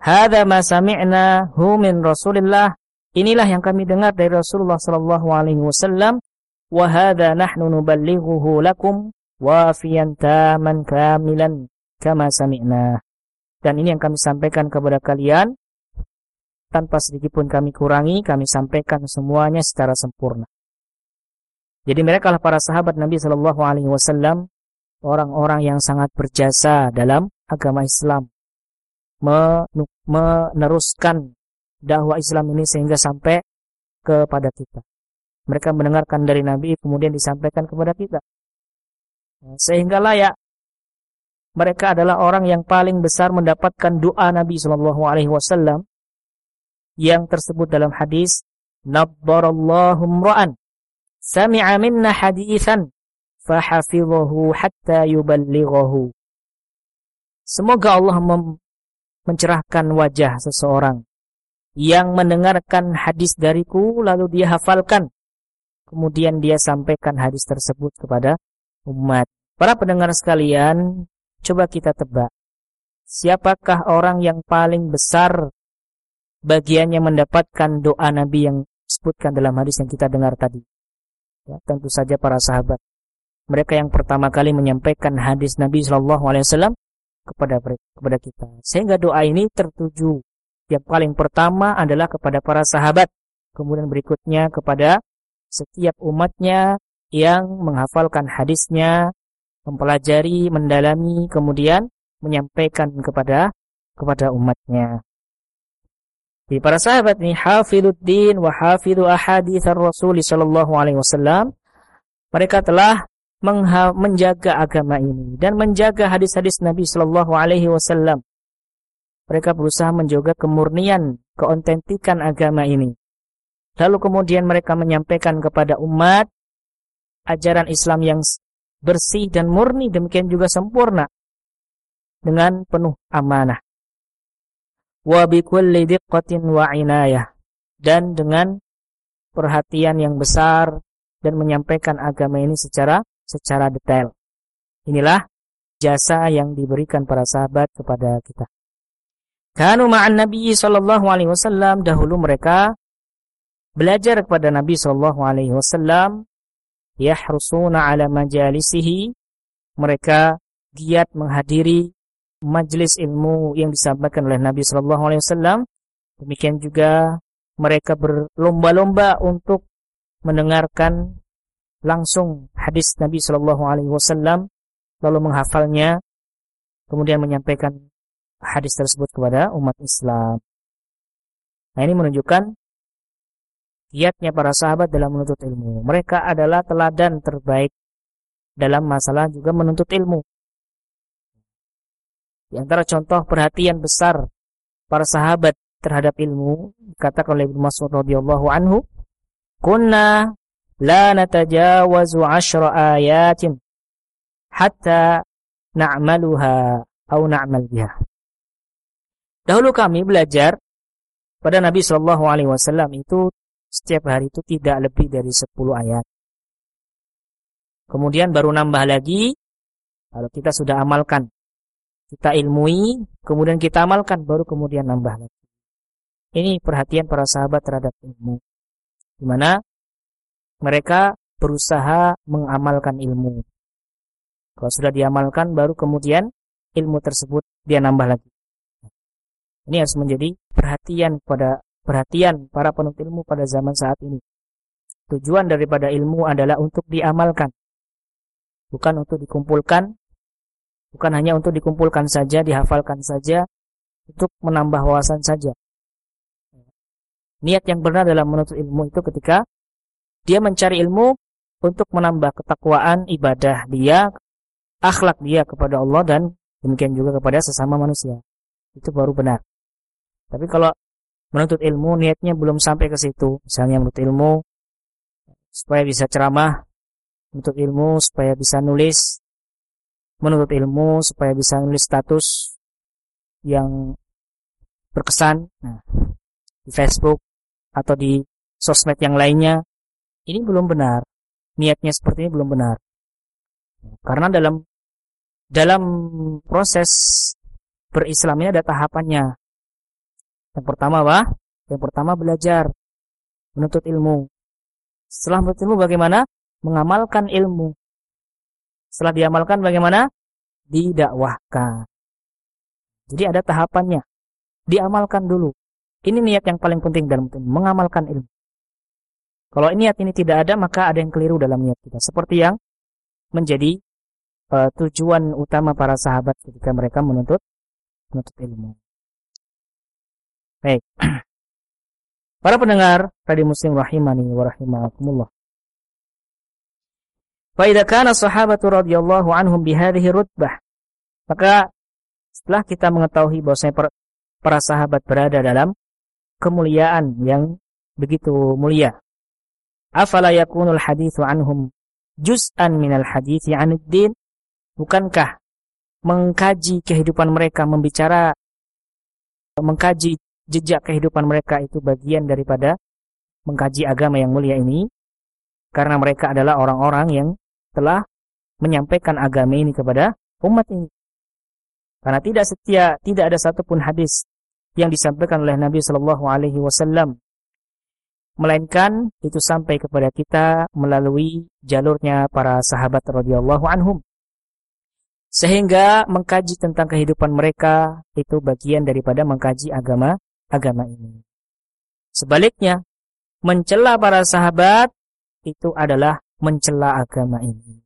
Hada ma sami'na hu min Rasulillah. Inilah yang kami dengar dari Rasulullah sallallahu alaihi wasallam wa hadza nahnu nuballighuhu lakum wafiyan taman kamilan kama sami'na. Dan ini yang kami sampaikan kepada kalian tanpa sedikit pun kami kurangi, kami sampaikan semuanya secara sempurna. Jadi mereka lah para sahabat Nabi Shallallahu Alaihi Wasallam orang-orang yang sangat berjasa dalam agama Islam, meneruskan dakwah Islam ini sehingga sampai kepada kita. Mereka mendengarkan dari Nabi kemudian disampaikan kepada kita. Sehingga layak mereka adalah orang yang paling besar mendapatkan doa Nabi Shallallahu Alaihi Wasallam yang tersebut dalam hadis Nabbarallahu mra'an sami'a minna hadithan fahafidhahu hatta yuballighahu Semoga Allah mencerahkan wajah seseorang yang mendengarkan hadis dariku lalu dia hafalkan. Kemudian dia sampaikan hadis tersebut kepada umat. Para pendengar sekalian, coba kita tebak. Siapakah orang yang paling besar bagiannya mendapatkan doa Nabi yang disebutkan dalam hadis yang kita dengar tadi? Ya, tentu saja para sahabat. Mereka yang pertama kali menyampaikan hadis Nabi Shallallahu Alaihi Wasallam kepada kepada kita. Sehingga doa ini tertuju. Yang paling pertama adalah kepada para sahabat. Kemudian berikutnya kepada setiap umatnya yang menghafalkan hadisnya, mempelajari, mendalami, kemudian menyampaikan kepada kepada umatnya. Di para sahabat ini hafidhuddin wa hafidhu ahadits Rasul sallallahu alaihi wasallam mereka telah menjaga agama ini dan menjaga hadis-hadis Nabi sallallahu alaihi wasallam. Mereka berusaha menjaga kemurnian, keautentikan agama ini. Lalu kemudian mereka menyampaikan kepada umat ajaran Islam yang bersih dan murni demikian juga sempurna dengan penuh amanah. Wa bikulli diqqatin wa inayah dan dengan perhatian yang besar dan menyampaikan agama ini secara secara detail. Inilah jasa yang diberikan para sahabat kepada kita. Kanu ma'an Nabi sallallahu alaihi wasallam dahulu mereka belajar kepada Nabi sallallahu alaihi wasallam yahrusuna ala majalisihi mereka giat menghadiri majlis ilmu yang disampaikan oleh Nabi Shallallahu Alaihi Wasallam. Demikian juga mereka berlomba-lomba untuk mendengarkan langsung hadis Nabi Shallallahu Alaihi Wasallam, lalu menghafalnya, kemudian menyampaikan hadis tersebut kepada umat Islam. Nah ini menunjukkan giatnya para sahabat dalam menuntut ilmu. Mereka adalah teladan terbaik dalam masalah juga menuntut ilmu. Di antara contoh perhatian besar para sahabat terhadap ilmu dikatakan oleh Ibnu Mas'ud radhiyallahu anhu, "Kunna la natajawazu 'ashra ayatin hatta na'maluha atau na'mal biha." Dahulu kami belajar pada Nabi Shallallahu alaihi wasallam itu setiap hari itu tidak lebih dari 10 ayat. Kemudian baru nambah lagi kalau kita sudah amalkan kita ilmui, kemudian kita amalkan, baru kemudian nambah lagi. Ini perhatian para sahabat terhadap ilmu. Di mana mereka berusaha mengamalkan ilmu. Kalau sudah diamalkan, baru kemudian ilmu tersebut dia nambah lagi. Ini harus menjadi perhatian pada perhatian para penuntut ilmu pada zaman saat ini. Tujuan daripada ilmu adalah untuk diamalkan, bukan untuk dikumpulkan Bukan hanya untuk dikumpulkan saja, dihafalkan saja, untuk menambah wawasan saja. Niat yang benar dalam menuntut ilmu itu ketika dia mencari ilmu untuk menambah ketakwaan ibadah dia, akhlak dia kepada Allah dan demikian juga kepada sesama manusia. Itu baru benar. Tapi kalau menuntut ilmu niatnya belum sampai ke situ, misalnya menuntut ilmu supaya bisa ceramah, menuntut ilmu supaya bisa nulis, menuntut ilmu supaya bisa nulis status yang berkesan nah, di Facebook atau di sosmed yang lainnya. Ini belum benar. Niatnya seperti ini belum benar. Karena dalam dalam proses berislamnya ada tahapannya. Yang pertama apa? Yang pertama belajar menuntut ilmu. Setelah menuntut ilmu bagaimana? Mengamalkan ilmu setelah diamalkan bagaimana? Didakwahkan. Jadi ada tahapannya. Diamalkan dulu. Ini niat yang paling penting dalam mengamalkan ilmu. Kalau niat ini tidak ada, maka ada yang keliru dalam niat kita. Seperti yang menjadi uh, tujuan utama para sahabat ketika mereka menuntut menuntut ilmu. Baik. Para pendengar Radio Muslim rahimani wa rahimakumullah. Faidah kana sahabatu radhiyallahu anhum bihadhihi rutbah. Maka setelah kita mengetahui bahwasanya para sahabat berada dalam kemuliaan yang begitu mulia. Afala yakunul hadithu anhum juz'an minal hadithi 'anid din? Bukankah mengkaji kehidupan mereka, membicara, mengkaji jejak kehidupan mereka itu bagian daripada mengkaji agama yang mulia ini. Karena mereka adalah orang-orang yang telah menyampaikan agama ini kepada umat ini. Karena tidak setia, tidak ada satupun hadis yang disampaikan oleh Nabi Shallallahu Alaihi Wasallam, melainkan itu sampai kepada kita melalui jalurnya para sahabat radhiyallahu anhum. Sehingga mengkaji tentang kehidupan mereka itu bagian daripada mengkaji agama agama ini. Sebaliknya, mencela para sahabat itu adalah mencela agama ini.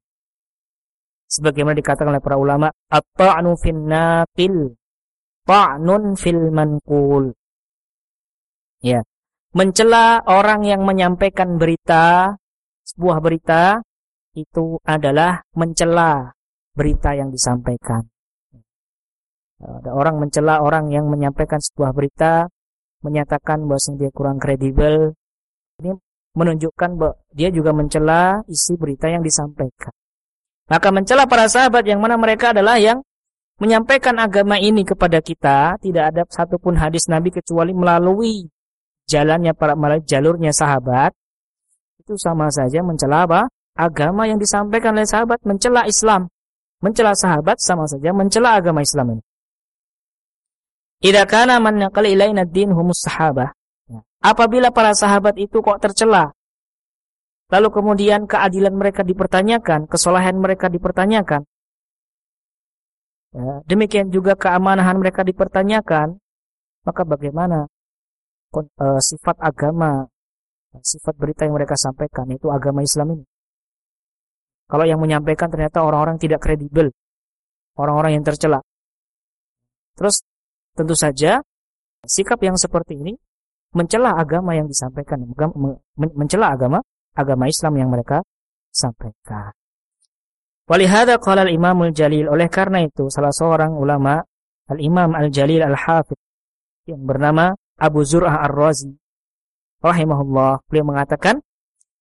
Sebagaimana dikatakan oleh para ulama at-ta'nu fin naqil ta'nun fil manqul. Ya. Mencela orang yang menyampaikan berita sebuah berita itu adalah mencela berita yang disampaikan. Ada orang mencela orang yang menyampaikan sebuah berita menyatakan bahwa dia kurang kredibel. Ini menunjukkan bahwa dia juga mencela isi berita yang disampaikan maka mencela para sahabat yang mana mereka adalah yang menyampaikan agama ini kepada kita, tidak ada satupun hadis Nabi kecuali melalui jalannya para melalui jalurnya sahabat. Itu sama saja mencela apa? Agama yang disampaikan oleh sahabat, mencela Islam. Mencela sahabat sama saja mencela agama Islam ini. Idza kana man naqala ilaina din humus sahabah. Apabila para sahabat itu kok tercela lalu kemudian keadilan mereka dipertanyakan, kesalahan mereka dipertanyakan. Ya, demikian juga keamanahan mereka dipertanyakan, maka bagaimana uh, sifat agama, sifat berita yang mereka sampaikan itu agama Islam ini? Kalau yang menyampaikan ternyata orang-orang tidak kredibel, orang-orang yang tercela. Terus tentu saja sikap yang seperti ini mencela agama yang disampaikan, mencela agama agama Islam yang mereka sampaikan. Walihada qala al-Imam al-Jalil oleh karena itu salah seorang ulama al-Imam al-Jalil al-Hafidh yang bernama Abu Zur'ah Ar-Razi rahimahullah beliau mengatakan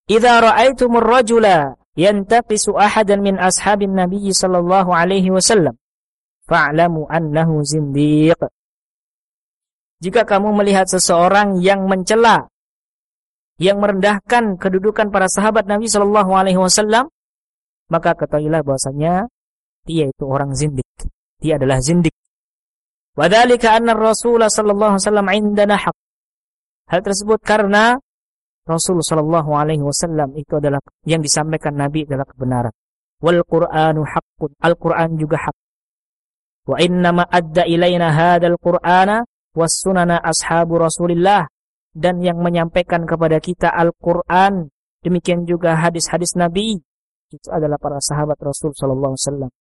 Idza ra'aitumur rajula yantaqisu ahadan min ashabin nabiy sallallahu alaihi wasallam fa'lamu annahu zindiq Jika kamu melihat seseorang yang mencela yang merendahkan kedudukan para sahabat Nabi Shallallahu Alaihi Wasallam, maka ketahuilah bahwasanya dia itu orang zindik. Dia adalah zindik. Wadalika anna Rasulullah Shallallahu Alaihi Wasallam indana hak. Hal tersebut karena Rasul Shallallahu Alaihi Wasallam itu adalah yang disampaikan Nabi adalah kebenaran. Wal Quranu haqqun. Al Quran juga hak. Wa innama adda ilaina hadal Qur'ana was sunana ashabu Rasulillah dan yang menyampaikan kepada kita Al-Quran, demikian juga hadis-hadis Nabi, itu adalah para sahabat Rasul Sallallahu Alaihi Wasallam.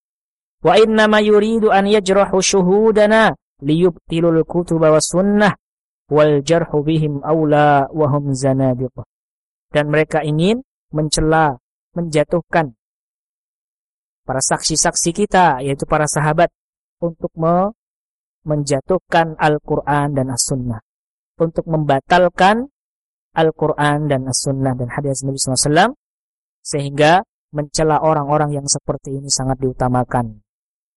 Wa inna ma yuridu an yajrahu syuhudana liyubtilul kutuba wa sunnah wal jarhu bihim awla wa hum zanadiqah. Dan mereka ingin mencela, menjatuhkan para saksi-saksi kita, yaitu para sahabat, untuk me menjatuhkan Al-Quran dan As-Sunnah untuk membatalkan Al-Quran dan As-Sunnah dan hadis Nabi SAW sehingga mencela orang-orang yang seperti ini sangat diutamakan.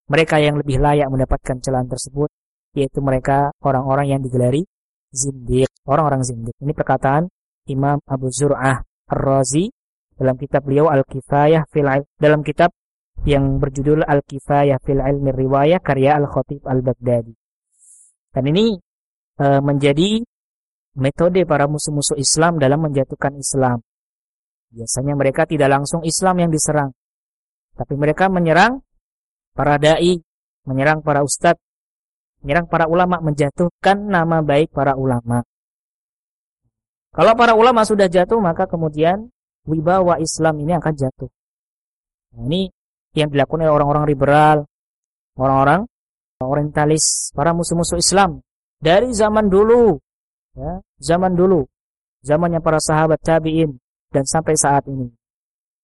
Mereka yang lebih layak mendapatkan celaan tersebut yaitu mereka orang-orang yang digelari zindik, orang-orang zindik. Ini perkataan Imam Abu Zur'ah Ar-Razi dalam kitab beliau Al-Kifayah fil dalam kitab yang berjudul Al-Kifayah fil Ilmi Riwayah karya Al-Khatib Al-Baghdadi. Dan ini e, menjadi metode para musuh-musuh Islam dalam menjatuhkan Islam. Biasanya mereka tidak langsung Islam yang diserang, tapi mereka menyerang para dai, menyerang para ustadz, menyerang para ulama, menjatuhkan nama baik para ulama. Kalau para ulama sudah jatuh, maka kemudian wibawa Islam ini akan jatuh. Nah, ini yang dilakukan oleh orang-orang liberal, orang-orang orientalis, para musuh-musuh Islam dari zaman dulu ya, zaman dulu zamannya para sahabat tabi'in dan sampai saat ini.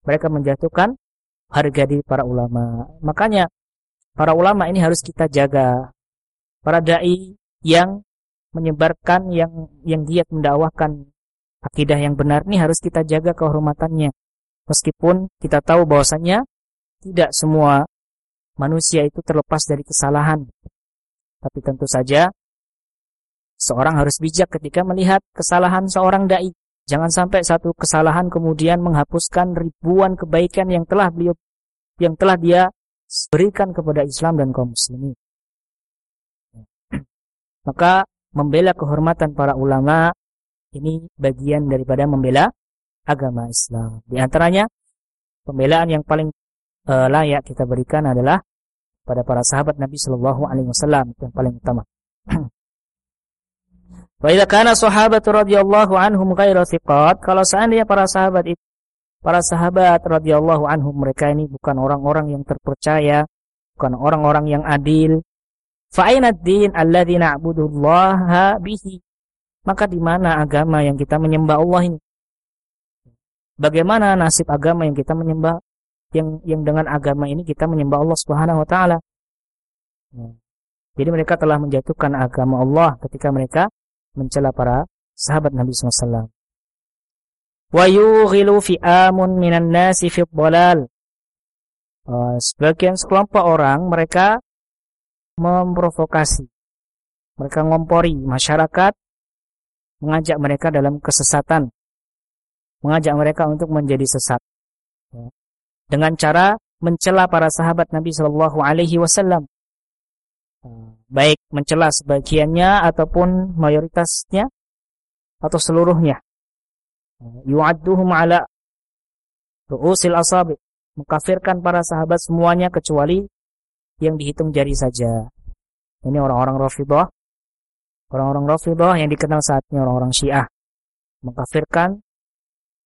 Mereka menjatuhkan harga di para ulama. Makanya para ulama ini harus kita jaga. Para dai yang menyebarkan yang yang giat mendakwahkan akidah yang benar ini harus kita jaga kehormatannya. Meskipun kita tahu bahwasanya tidak semua manusia itu terlepas dari kesalahan. Tapi tentu saja seorang harus bijak ketika melihat kesalahan seorang dai. Jangan sampai satu kesalahan kemudian menghapuskan ribuan kebaikan yang telah beliau yang telah dia berikan kepada Islam dan kaum muslimin. Maka membela kehormatan para ulama ini bagian daripada membela agama Islam. Di antaranya pembelaan yang paling uh, layak kita berikan adalah pada para sahabat Nabi Shallallahu Alaihi Wasallam yang paling utama. Wa idza kana sahabatu radhiyallahu anhum ghairu thiqat, kalau seandainya para sahabat itu para sahabat radhiyallahu anhum mereka ini bukan orang-orang yang terpercaya, bukan orang-orang yang adil. Fa aina ad-din alladzi na'budullaha bihi? Maka di mana agama yang kita menyembah Allah ini? Bagaimana nasib agama yang kita menyembah yang yang dengan agama ini kita menyembah Allah Subhanahu wa taala. Ya. Jadi mereka telah menjatuhkan agama Allah ketika mereka mencela para sahabat Nabi SAW. Wa yughilu fi'amun minan nasi fi dhalal. Uh, sebagian sekelompok orang mereka memprovokasi. Mereka ngompori masyarakat mengajak mereka dalam kesesatan. Mengajak mereka untuk menjadi sesat. Dengan cara mencela para sahabat Nabi Shallallahu Alaihi Wasallam, baik mencela sebagiannya ataupun mayoritasnya atau seluruhnya. Yu'adduhum ala ru'usil asabi, mengkafirkan para sahabat semuanya kecuali yang dihitung jari saja. Ini orang-orang Rafidah, orang-orang Rafidah yang dikenal saatnya orang-orang Syiah, mengkafirkan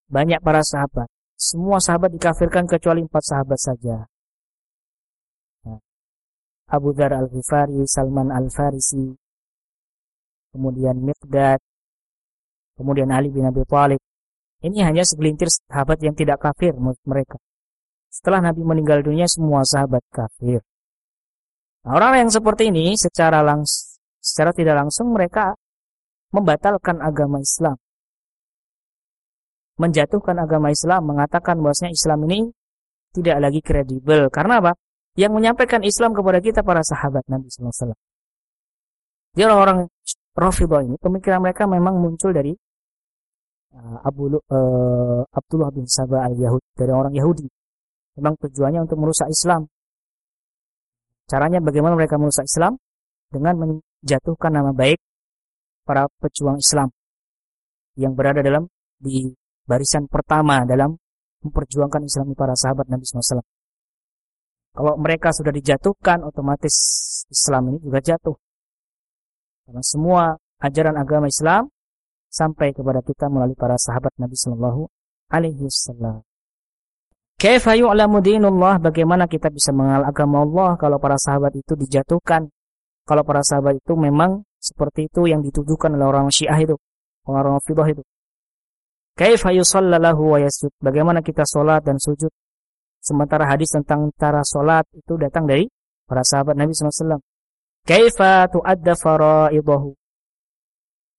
banyak para sahabat semua sahabat dikafirkan kecuali empat sahabat saja. Nah, Abu Dhar al-Ghifari, Salman al-Farisi, kemudian Miqdad, kemudian Ali bin Abi Thalib. Ini hanya segelintir sahabat yang tidak kafir menurut mereka. Setelah Nabi meninggal dunia, semua sahabat kafir. Nah, orang yang seperti ini secara langsung, secara tidak langsung mereka membatalkan agama Islam menjatuhkan agama Islam, mengatakan bahwasanya Islam ini tidak lagi kredibel. Karena apa? Yang menyampaikan Islam kepada kita para sahabat Nabi SAW. Dia orang-orang Rafidah ini, pemikiran mereka memang muncul dari uh, Abu, uh, Abdullah bin Sabah al-Yahud, dari orang Yahudi. Memang tujuannya untuk merusak Islam. Caranya bagaimana mereka merusak Islam? Dengan menjatuhkan nama baik para pejuang Islam yang berada dalam di barisan pertama dalam memperjuangkan Islam para sahabat Nabi SAW. Kalau mereka sudah dijatuhkan, otomatis Islam ini juga jatuh. Karena semua ajaran agama Islam sampai kepada kita melalui para sahabat Nabi Sallallahu Alaihi Wasallam. Kaifa yu'lamu dinullah? Bagaimana kita bisa mengenal agama Allah kalau para sahabat itu dijatuhkan? Kalau para sahabat itu memang seperti itu yang dituduhkan oleh orang Syiah itu, orang-orang Fidah itu. Kaifa wa yasjud? Bagaimana kita sholat dan sujud? Sementara hadis tentang cara sholat itu datang dari para sahabat Nabi SAW. Kaifa tu'adda faraidahu?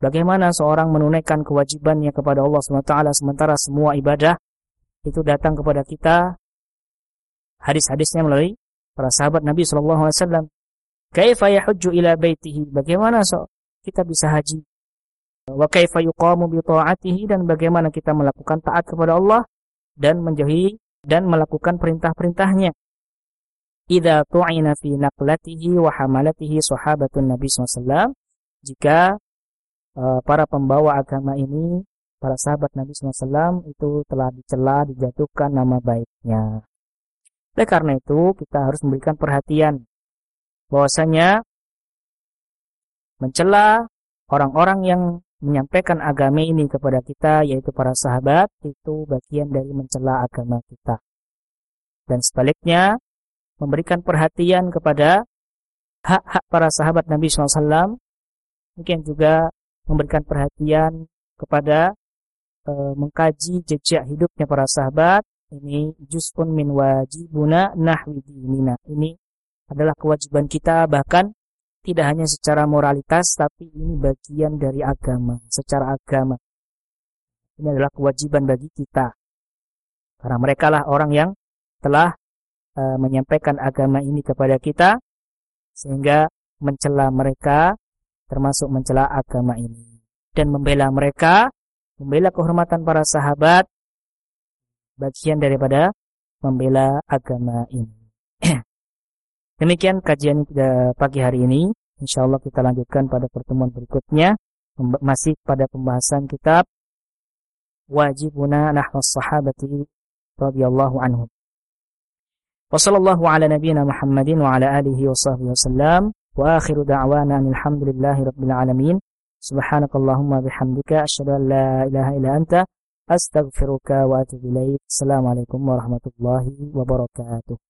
Bagaimana seorang menunaikan kewajibannya kepada Allah SWT sementara semua ibadah itu datang kepada kita hadis-hadisnya melalui para sahabat Nabi SAW. Kaifa yahujju ila? Bagaimana so kita bisa haji wa kaifa yuqamu bi ta'atihi dan bagaimana kita melakukan taat kepada Allah dan menjauhi dan melakukan perintah-perintahnya. Idza tu'ina fi naqlatihi wa hamalatihi sahabatun Nabi SAW jika uh, para pembawa agama ini para sahabat Nabi SAW itu telah dicela dijatuhkan nama baiknya. Oleh karena itu kita harus memberikan perhatian bahwasanya mencela orang-orang yang menyampaikan agama ini kepada kita yaitu para sahabat itu bagian dari mencela agama kita. Dan sebaliknya memberikan perhatian kepada hak-hak para sahabat Nabi SAW mungkin juga memberikan perhatian kepada e, mengkaji jejak hidupnya para sahabat ini juz'un min wajibuna nahwi ini adalah kewajiban kita bahkan tidak hanya secara moralitas, tapi ini bagian dari agama, secara agama. Ini adalah kewajiban bagi kita. Karena mereka lah orang yang telah uh, menyampaikan agama ini kepada kita sehingga mencela mereka termasuk mencela agama ini dan membela mereka membela kehormatan para sahabat bagian daripada membela agama ini demikian kajian pagi hari ini insyaallah kita lanjutkan pada pertemuan berikutnya masih pada pembahasan kitab wajibuna nahwa sahabati radhiyallahu anhum. Wa sallallahu ala nabiyyina Muhammadin wa ala alihi wa sahbihi wasallam wa akhiru da'wana alhamdulillahi rabbil alamin. Subhanakallahumma bihamdika asyhadu an la ilaha illa anta astaghfiruka wa atubu ilaik. Assalamualaikum warahmatullahi wabarakatuh.